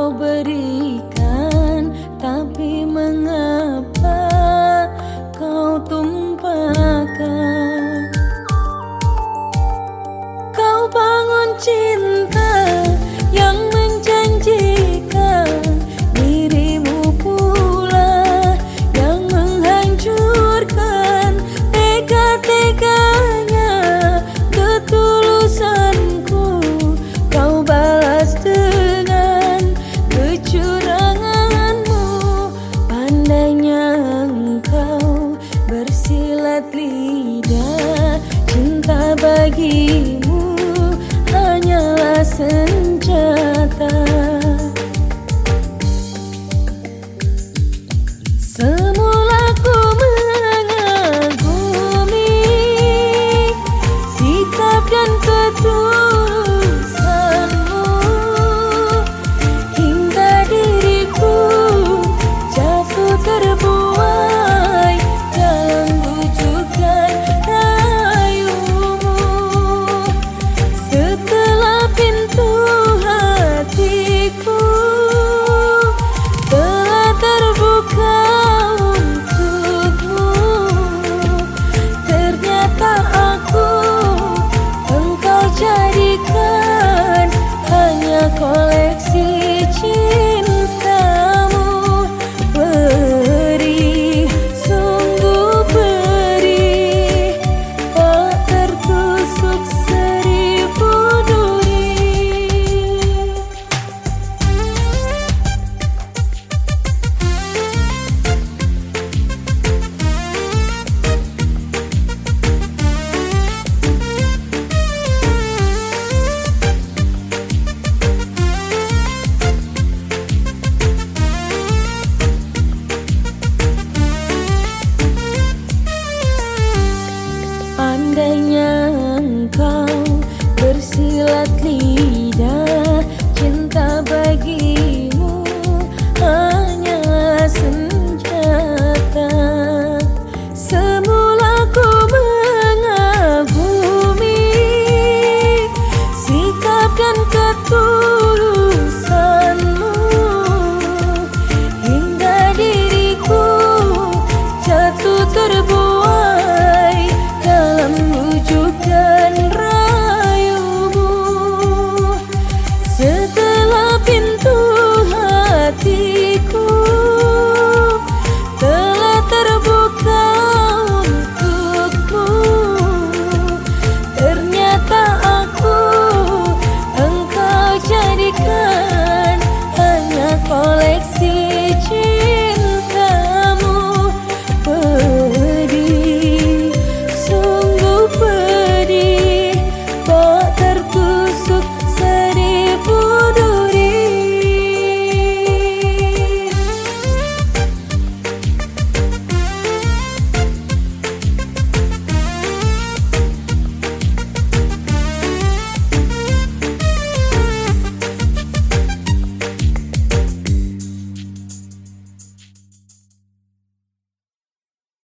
Kau berikan tapi mengapa listen.